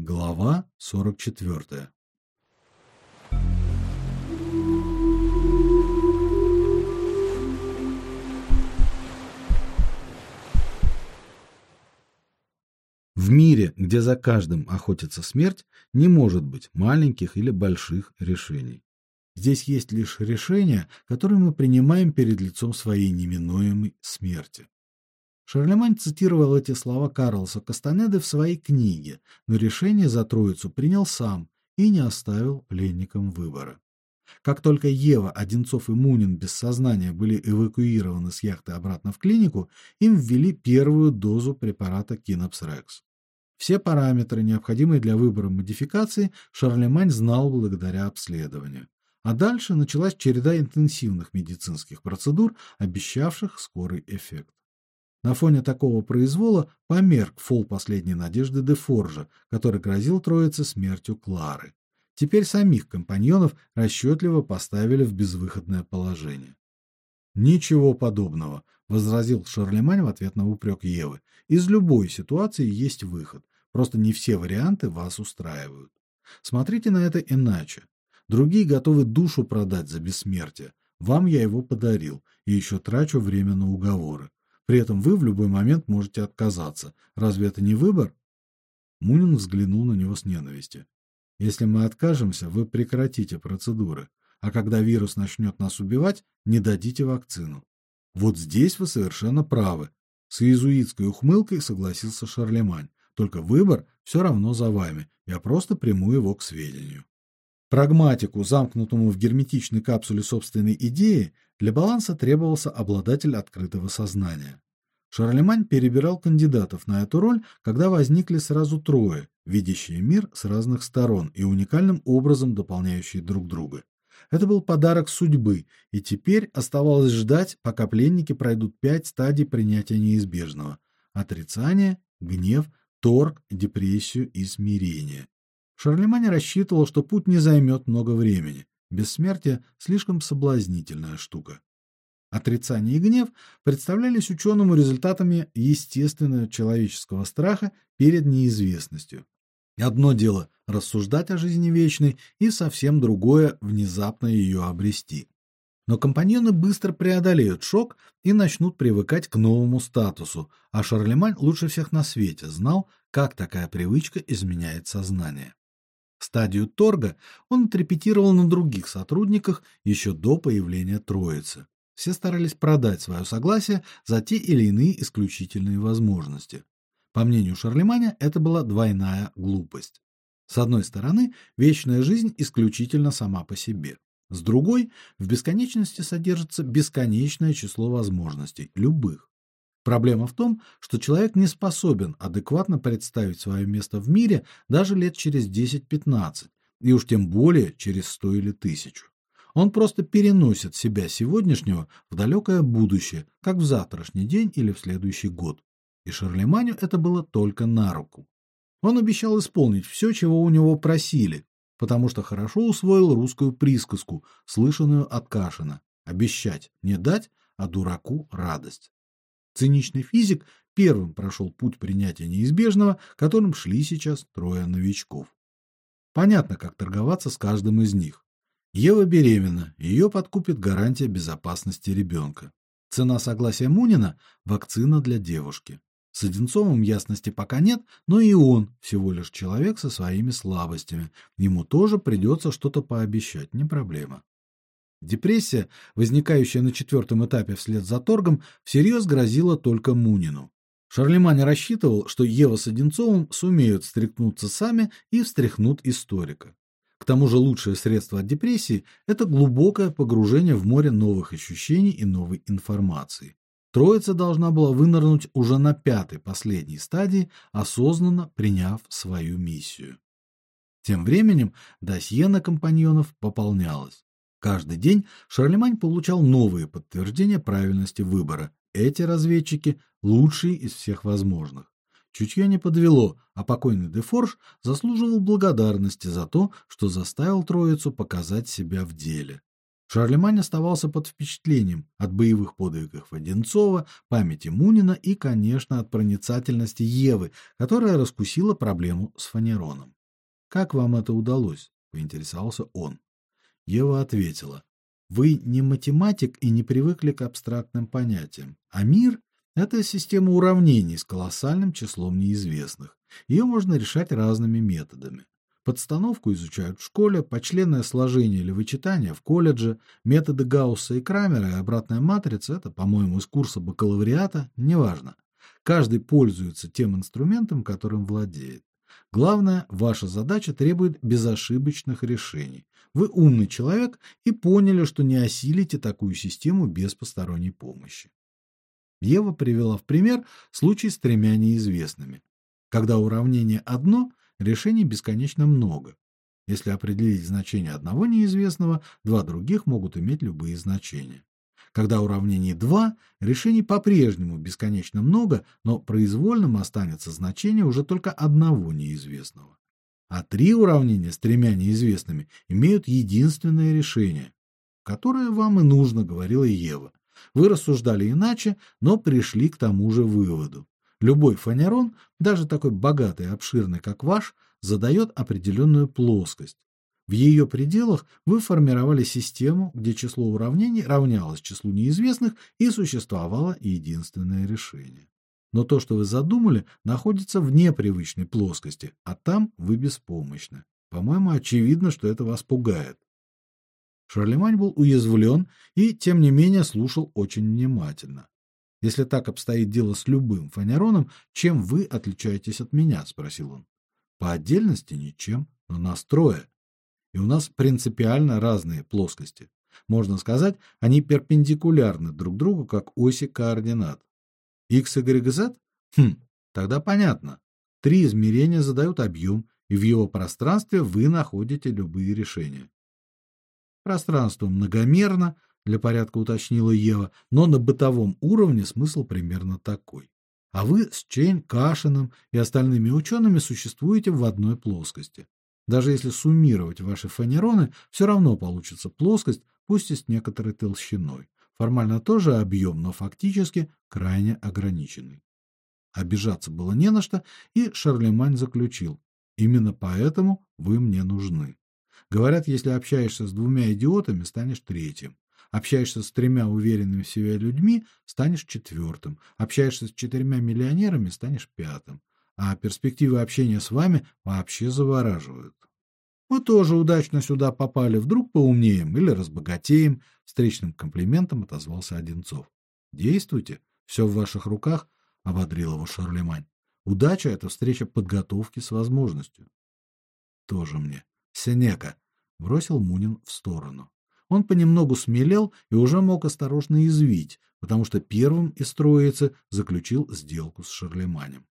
Глава 44. В мире, где за каждым охотится смерть, не может быть маленьких или больших решений. Здесь есть лишь решения, которые мы принимаем перед лицом своей неминуемой смерти. Шарлемань цитировал эти слова Карлоса Кастанеды в своей книге, но решение за Троицу принял сам и не оставил пленникам выбора. Как только Ева, Одинцов и Мунин без сознания были эвакуированы с яхты обратно в клинику, им ввели первую дозу препарата Кинопс-Рекс. Все параметры, необходимые для выбора модификации, Шарлемань знал благодаря обследованию. А дальше началась череда интенсивных медицинских процедур, обещавших скорый эффект. На фоне такого произвола померк фол последней надежды де Форжа, который грозил троице смертью Клары. Теперь самих компаньонов расчетливо поставили в безвыходное положение. Ничего подобного, возразил Шарлемань в ответ на упрек Евы. Из любой ситуации есть выход. Просто не все варианты вас устраивают. Смотрите на это иначе. Другие готовы душу продать за бессмертие. Вам я его подарил, и еще трачу время на уговоры. При этом вы в любой момент можете отказаться. Разве это не выбор? Мунин взглянул на него с ненавистью. Если мы откажемся, вы прекратите процедуры, а когда вирус начнет нас убивать, не дадите вакцину. Вот здесь вы совершенно правы. С иезуитской ухмылкой согласился Шарлемань. Только выбор все равно за вами. Я просто приму его к сведению. Прагматику, замкнутому в герметичной капсуле собственной идеи, для баланса требовался обладатель открытого сознания. Шарлемань перебирал кандидатов на эту роль, когда возникли сразу трое, видящие мир с разных сторон и уникальным образом дополняющие друг друга. Это был подарок судьбы, и теперь оставалось ждать, пока пленники пройдут пять стадий принятия неизбежного: отрицание, гнев, торг, депрессию и смирение. Шарлемань рассчитывал, что путь не займет много времени. Бессмертие слишком соблазнительная штука. Отрицание и гнев представлялись ученому результатами естественного человеческого страха перед неизвестностью. Одно дело рассуждать о жизни вечной, и совсем другое внезапно ее обрести. Но компаньоны быстро преодолеют шок и начнут привыкать к новому статусу, а Шарлемань лучше всех на свете знал, как такая привычка изменяет сознание. Стадию торга он отрепетировал на других сотрудниках еще до появления троицы. Все старались продать свое согласие за те или иные исключительные возможности. По мнению Шарлеманя, это была двойная глупость. С одной стороны, вечная жизнь исключительно сама по себе. С другой, в бесконечности содержится бесконечное число возможностей, любых. Проблема в том, что человек не способен адекватно представить свое место в мире даже лет через 10-15, и уж тем более через 100 или 1000. Он просто переносит себя сегодняшнего в далекое будущее, как в завтрашний день или в следующий год. И Шарлеманю это было только на руку. Он обещал исполнить все, чего у него просили, потому что хорошо усвоил русскую присказку, слышанную от Кашина: обещать не дать, а дураку радость. Циничный физик первым прошел путь принятия неизбежного, которым шли сейчас трое новичков. Понятно, как торговаться с каждым из них. Ева беременна, ее подкупит гарантия безопасности ребенка. Цена согласия Мунина вакцина для девушки. С Одинцовым ясности пока нет, но и он всего лишь человек со своими слабостями. Ему тоже придется что-то пообещать, не проблема. Депрессия, возникающая на четвертом этапе вслед за торгом, всерьез грозила только Мунину. Шарлемань рассчитывал, что Ева с Одинцовым сумеют стряхнуться сами и встряхнут историка. К тому же лучшее средство от депрессии это глубокое погружение в море новых ощущений и новой информации. Троица должна была вынырнуть уже на пятой, последней стадии, осознанно приняв свою миссию. Тем временем досье на компаньонов пополнялось. Каждый день Шарлемань получал новые подтверждения правильности выбора. Эти разведчики лучшие из всех возможных. Чутье не подвело, а покойный Дефорж заслуживал благодарности за то, что заставил троицу показать себя в деле. Шарлемань оставался под впечатлением от боевых подвигов Одинцова, памяти Мунина и, конечно, от проницательности Евы, которая раскусила проблему с фанероном. Как вам это удалось? поинтересовался он. Ева ответила: Вы не математик и не привыкли к абстрактным понятиям, а мир это система уравнений с колоссальным числом неизвестных. Ее можно решать разными методами. Подстановку изучают в школе, почленное сложение или вычитание в колледже, методы Гаусса и Крамера и обратная матрица это, по-моему, из курса бакалавриата, неважно. Каждый пользуется тем инструментом, которым владеет. Главное, ваша задача требует безошибочных решений. Вы умный человек и поняли, что не осилите такую систему без посторонней помощи. Ева привела в пример случай с тремя неизвестными. Когда уравнение одно, Решений бесконечно много. Если определить значение одного неизвестного, два других могут иметь любые значения. Когда уравнений два, решений по-прежнему бесконечно много, но произвольным останется значение уже только одного неизвестного. А три уравнения с тремя неизвестными имеют единственное решение, которое вам и нужно, говорила Ева. Вы рассуждали иначе, но пришли к тому же выводу. Любой фанерон, даже такой богатый и обширный, как ваш, задает определенную плоскость. В ее пределах вы формировали систему, где число уравнений равнялось числу неизвестных и существовало единственное решение. Но то, что вы задумали, находится вне привычной плоскости, а там вы беспомощны. По-моему, очевидно, что это вас пугает. Шарлемань был уязвлен и тем не менее слушал очень внимательно. Если так обстоит дело с любым фанероном, чем вы отличаетесь от меня, спросил он. По отдельности ничем, но нас трое. И у нас принципиально разные плоскости. Можно сказать, они перпендикулярны друг другу как оси координат. X, Y, Z? Хм, тогда понятно. Три измерения задают объем, и в его пространстве вы находите любые решения. Пространство многомерно, для порядка уточнила Ева, но на бытовом уровне смысл примерно такой. А вы с Чейн, Кашиным и остальными учеными существуете в одной плоскости. Даже если суммировать ваши фанероны, все равно получится плоскость, пусть и с некоторой толщиной. Формально тоже объем, но фактически крайне ограниченный. Обижаться было не на что, и Шарлемань заключил: "Именно поэтому вы мне нужны. Говорят, если общаешься с двумя идиотами, станешь третьим. Общаешься с тремя уверенными в себе людьми, станешь четвертым. Общаешься с четырьмя миллионерами, станешь пятым. А перспективы общения с вами вообще завораживают. Мы тоже удачно сюда попали, вдруг поумнеем или разбогатеем, встречным комплиментом отозвался Одинцов. Действуйте, все в ваших руках, ободрил его Шарлемань. Удача это встреча подготовки с возможностью. Тоже мне. Сенека бросил Мунин в сторону. Он понемногу смелел и уже мог осторожно извить, потому что первым из троицы заключил сделку с Шарлеманем.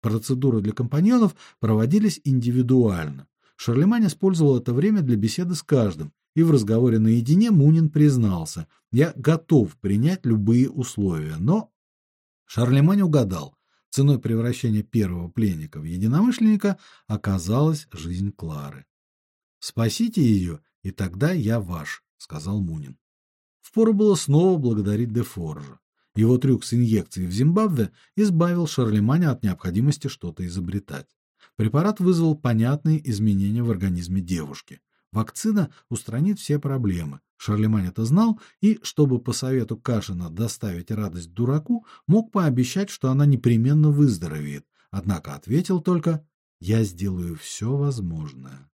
Процедуры для компаньонов проводились индивидуально. Шарлемань использовал это время для беседы с каждым, и в разговоре наедине Мунин признался: "Я готов принять любые условия, но Шарлемань угадал. Ценой превращения первого пленника в единомышленника оказалась жизнь Клары. Спасите ее, и тогда я ваш, сказал Мунин. Впору было снова благодарить Дефоржа. Его трюк с инъекцией в Зимбабве избавил Шарлеманя от необходимости что-то изобретать. Препарат вызвал понятные изменения в организме девушки. Вакцина устранит все проблемы. Шарлемань это знал и, чтобы по совету Кашина доставить радость дураку, мог пообещать, что она непременно выздоровеет. Однако ответил только: "Я сделаю все возможное".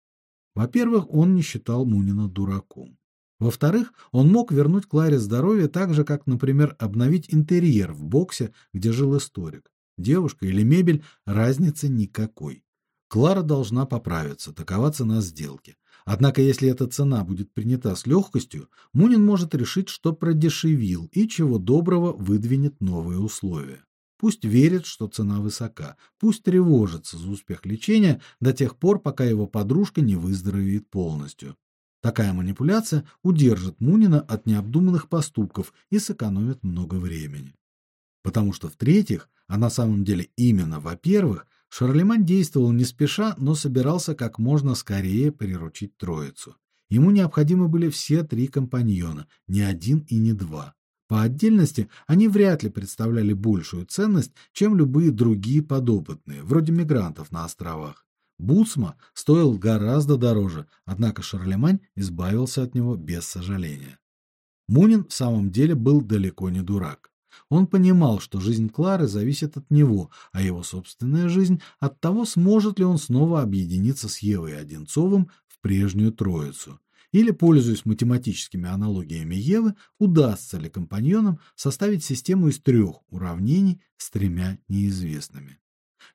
Во-первых, он не считал Мунина дураком. Во-вторых, он мог вернуть Кларе здоровье так же, как, например, обновить интерьер в боксе, где жил историк. Девушка или мебель разницы никакой. Клара должна поправиться, такова цена сделки. Однако, если эта цена будет принята с легкостью, Мунин может решить, что продешевил и чего доброго выдвинет новые условия. Пусть верит, что цена высока, пусть тревожится за успех лечения до тех пор, пока его подружка не выздоровеет полностью. Такая манипуляция удержит Мунина от необдуманных поступков и сэкономит много времени. Потому что в-третьих, а на самом деле именно во-первых, Шарлемань действовал не спеша, но собирался как можно скорее приручить троицу. Ему необходимы были все три компаньона, не один и не два. По отдельности они вряд ли представляли большую ценность, чем любые другие подопытные, вроде мигрантов на островах. Буцма стоил гораздо дороже, однако Шарлемань избавился от него без сожаления. Мунин в самом деле был далеко не дурак. Он понимал, что жизнь Клары зависит от него, а его собственная жизнь от того, сможет ли он снова объединиться с Евой Одинцовым в прежнюю троицу или, пользуясь математическими аналогиями Евы, удастся ли компаньонам составить систему из трех уравнений с тремя неизвестными.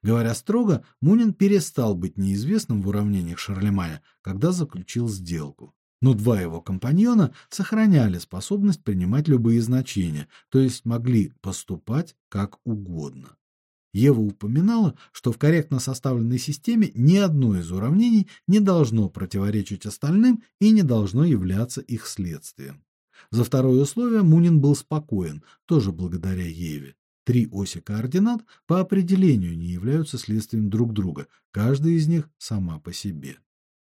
Говоря строго, Мунин перестал быть неизвестным в уравнениях Шарлеманя, когда заключил сделку. Но два его компаньона сохраняли способность принимать любые значения, то есть могли поступать как угодно. Ева упоминала, что в корректно составленной системе ни одно из уравнений не должно противоречить остальным и не должно являться их следствием. За второе условие Мунин был спокоен, тоже благодаря Еве. Три оси координат по определению не являются следствием друг друга, каждая из них сама по себе.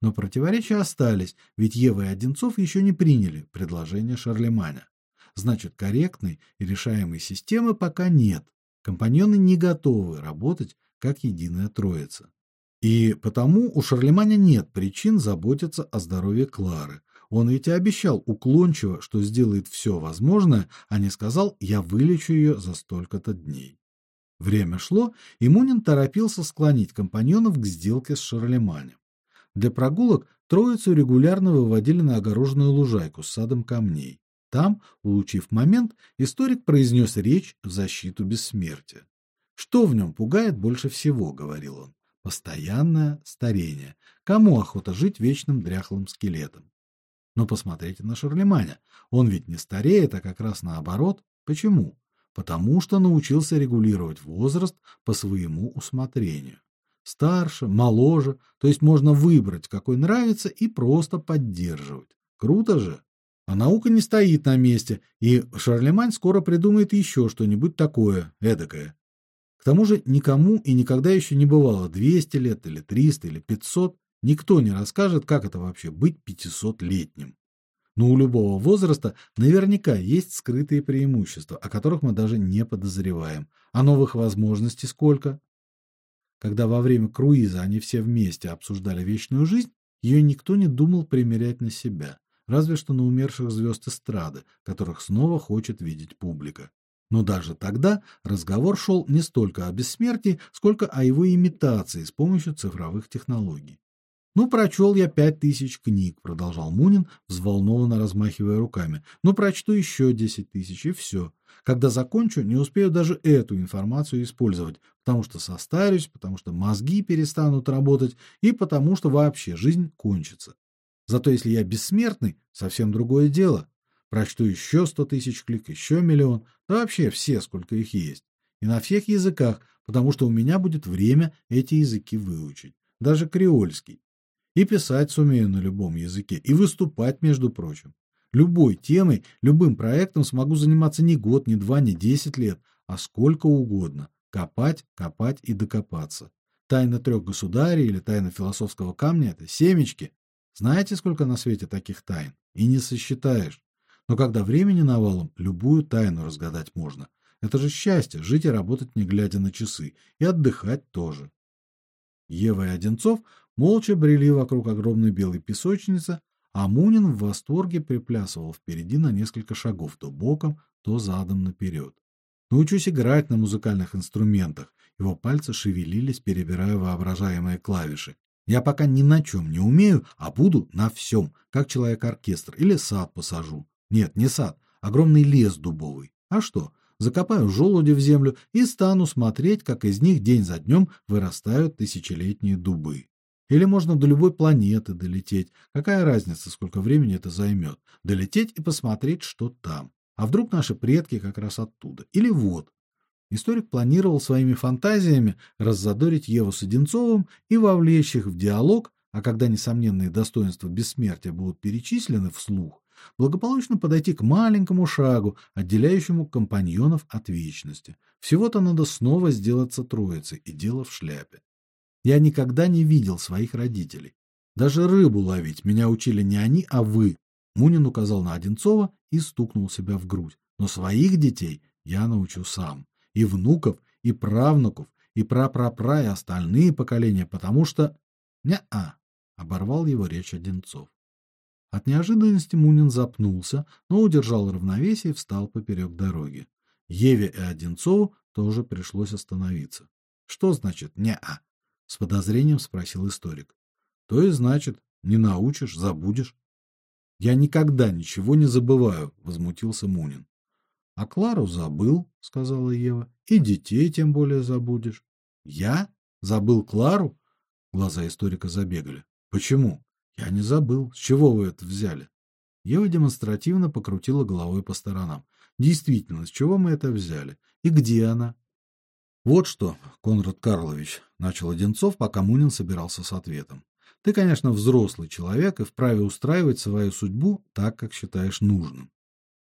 Но противоречия остались, ведь Ева и Одинцов еще не приняли предложение Шарлеманя. Значит, корректной и решаемой системы пока нет. Компаньоны не готовы работать как единая троица. И потому у Шарлеманя нет причин заботиться о здоровье Клары. Он ведь и обещал уклончиво, что сделает все возможное, а не сказал: "Я вылечу ее за столько-то дней". Время шло, и Мунин торопился склонить компаньонов к сделке с Шарлеманем. Для прогулок троицу регулярно выводили на огороженную лужайку с садом камней. Там, улучив момент, историк произнес речь в защиту бессмертия. Что в нем пугает больше всего, говорил он. Постоянное старение. Кому охота жить вечным дряхлым скелетом? Но посмотрите на Шарлеманя. Он ведь не стареет, а как раз наоборот. Почему? Потому что научился регулировать возраст по своему усмотрению. Старше, моложе, то есть можно выбрать, какой нравится и просто поддерживать. Круто же. А наука не стоит на месте, и Шарлемань скоро придумает еще что-нибудь такое, эдакое. К тому же никому и никогда еще не бывало 200 лет или 300 или 500, никто не расскажет, как это вообще быть 500-летним. Но у любого возраста наверняка есть скрытые преимущества, о которых мы даже не подозреваем. А новых возможностей сколько? Когда во время круиза они все вместе обсуждали вечную жизнь, ее никто не думал примерять на себя разве что на умерших звезд эстрады, которых снова хочет видеть публика. Но даже тогда разговор шел не столько о бессмертии, сколько о его имитации с помощью цифровых технологий. Ну прочел я пять тысяч книг, продолжал Мунин, взволнованно размахивая руками. Ну прочту еще десять тысяч и все. Когда закончу, не успею даже эту информацию использовать, потому что состарюсь, потому что мозги перестанут работать и потому что вообще жизнь кончится. Зато если я бессмертный, совсем другое дело. Прочту еще сто тысяч клик, еще миллион, да вообще все, сколько их есть. И на всех языках, потому что у меня будет время эти языки выучить, даже креольский. И писать сумею на любом языке, и выступать, между прочим. Любой темой, любым проектом смогу заниматься не год, не два, не десять лет, а сколько угодно. Копать, копать и докопаться. Тайна трех государей или тайна философского камня это семечки, знаете, сколько на свете таких тайн? И не сосчитаешь. Но когда времени навалом, любую тайну разгадать можно. Это же счастье жить и работать не глядя на часы, и отдыхать тоже. Ева и Одинцов молча брели вокруг огромной белой песочницы, а Мунин в восторге приплясывал впереди на несколько шагов то боком, то задом наперед. Научусь играть на музыкальных инструментах. Его пальцы шевелились, перебирая воображаемые клавиши. Я пока ни на чем не умею, а буду на всем, как человек-оркестр или сад посажу. Нет, не сад, огромный лес дубовый. А что? Закопаю желуди в землю и стану смотреть, как из них день за днем вырастают тысячелетние дубы. Или можно до любой планеты долететь. Какая разница, сколько времени это займет? Долететь и посмотреть, что там. А вдруг наши предки как раз оттуда? Или вот, Историк планировал своими фантазиями раззадорить Еву с Одинцовым и вовлечь их в диалог, а когда несомненные достоинства бессмертия будут перечислены вслух, благополучно подойти к маленькому шагу, отделяющему компаньонов от вечности. Всего-то надо снова сделаться троицей, и дело в шляпе. Я никогда не видел своих родителей. Даже рыбу ловить меня учили не они, а вы. Мунин указал на Одинцова и стукнул себя в грудь. Но своих детей я научу сам. И внуков, и правнуков, и прапрапра, и остальные поколения, потому что... Не-а, оборвал его речь Одинцов. От неожиданности Мунин запнулся, но удержал равновесие и встал поперек дороги. Еве и Одинцову тоже пришлось остановиться. Что значит не-а? С подозрением спросил историк. То и значит, не научишь, забудешь. Я никогда ничего не забываю, возмутился Мунин. А Клару забыл, сказала Ева. И детей тем более забудешь. Я забыл Клару? Глаза историка забегали. Почему? Я не забыл. С чего вы это взяли? Ева демонстративно покрутила головой по сторонам. Действительно, с чего мы это взяли? И где она? Вот что, Конрад Карлович, начал Одинцов, пока Мунин собирался с ответом. Ты, конечно, взрослый человек и вправе устраивать свою судьбу так, как считаешь нужным.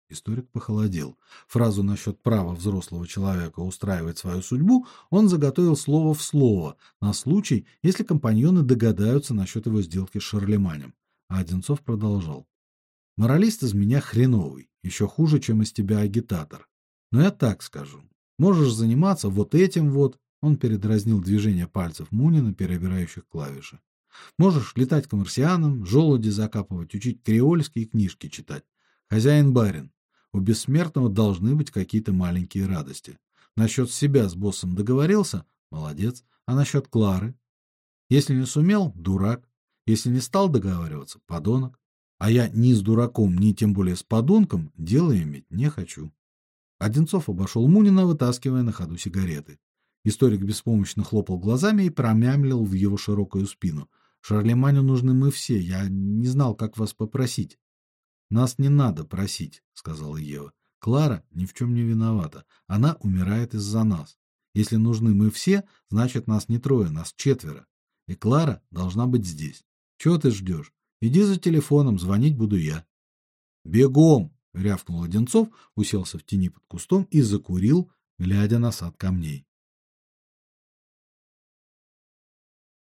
Историк похолодел. Фразу насчет права взрослого человека устраивать свою судьбу он заготовил слово в слово на случай, если компаньоны догадаются насчет его сделки с Шарлеманем. А Одинцов продолжал: Моралист из меня хреновый, еще хуже, чем из тебя агитатор. Но я так скажу. Можешь заниматься вот этим вот, он передразнил движение пальцев Мунина, перебирающих клавиши. Можешь летать к марсианам, желуди закапывать, учить креольские книжки читать. Хозяин барин. У бессмертного должны быть какие-то маленькие радости. Насчет себя с боссом договорился? Молодец. А насчет Клары? Если не сумел дурак. Если не стал договариваться подонок. А я ни с дураком, ни тем более с подонком дело иметь не хочу. Одинцов обошел Мунина, вытаскивая на ходу сигареты. Историк беспомощно хлопал глазами и промямлил в его широкую спину: Шарлеманю нужны мы все. Я не знал, как вас попросить. Нас не надо просить, сказала Ева. Клара ни в чем не виновата. Она умирает из-за нас. Если нужны мы все, значит нас не трое, нас четверо. И Клара должна быть здесь. Чего ты ждешь? Иди за телефоном, звонить буду я. Бегом, рявкнул Одинцов, уселся в тени под кустом и закурил, глядя на сад камней.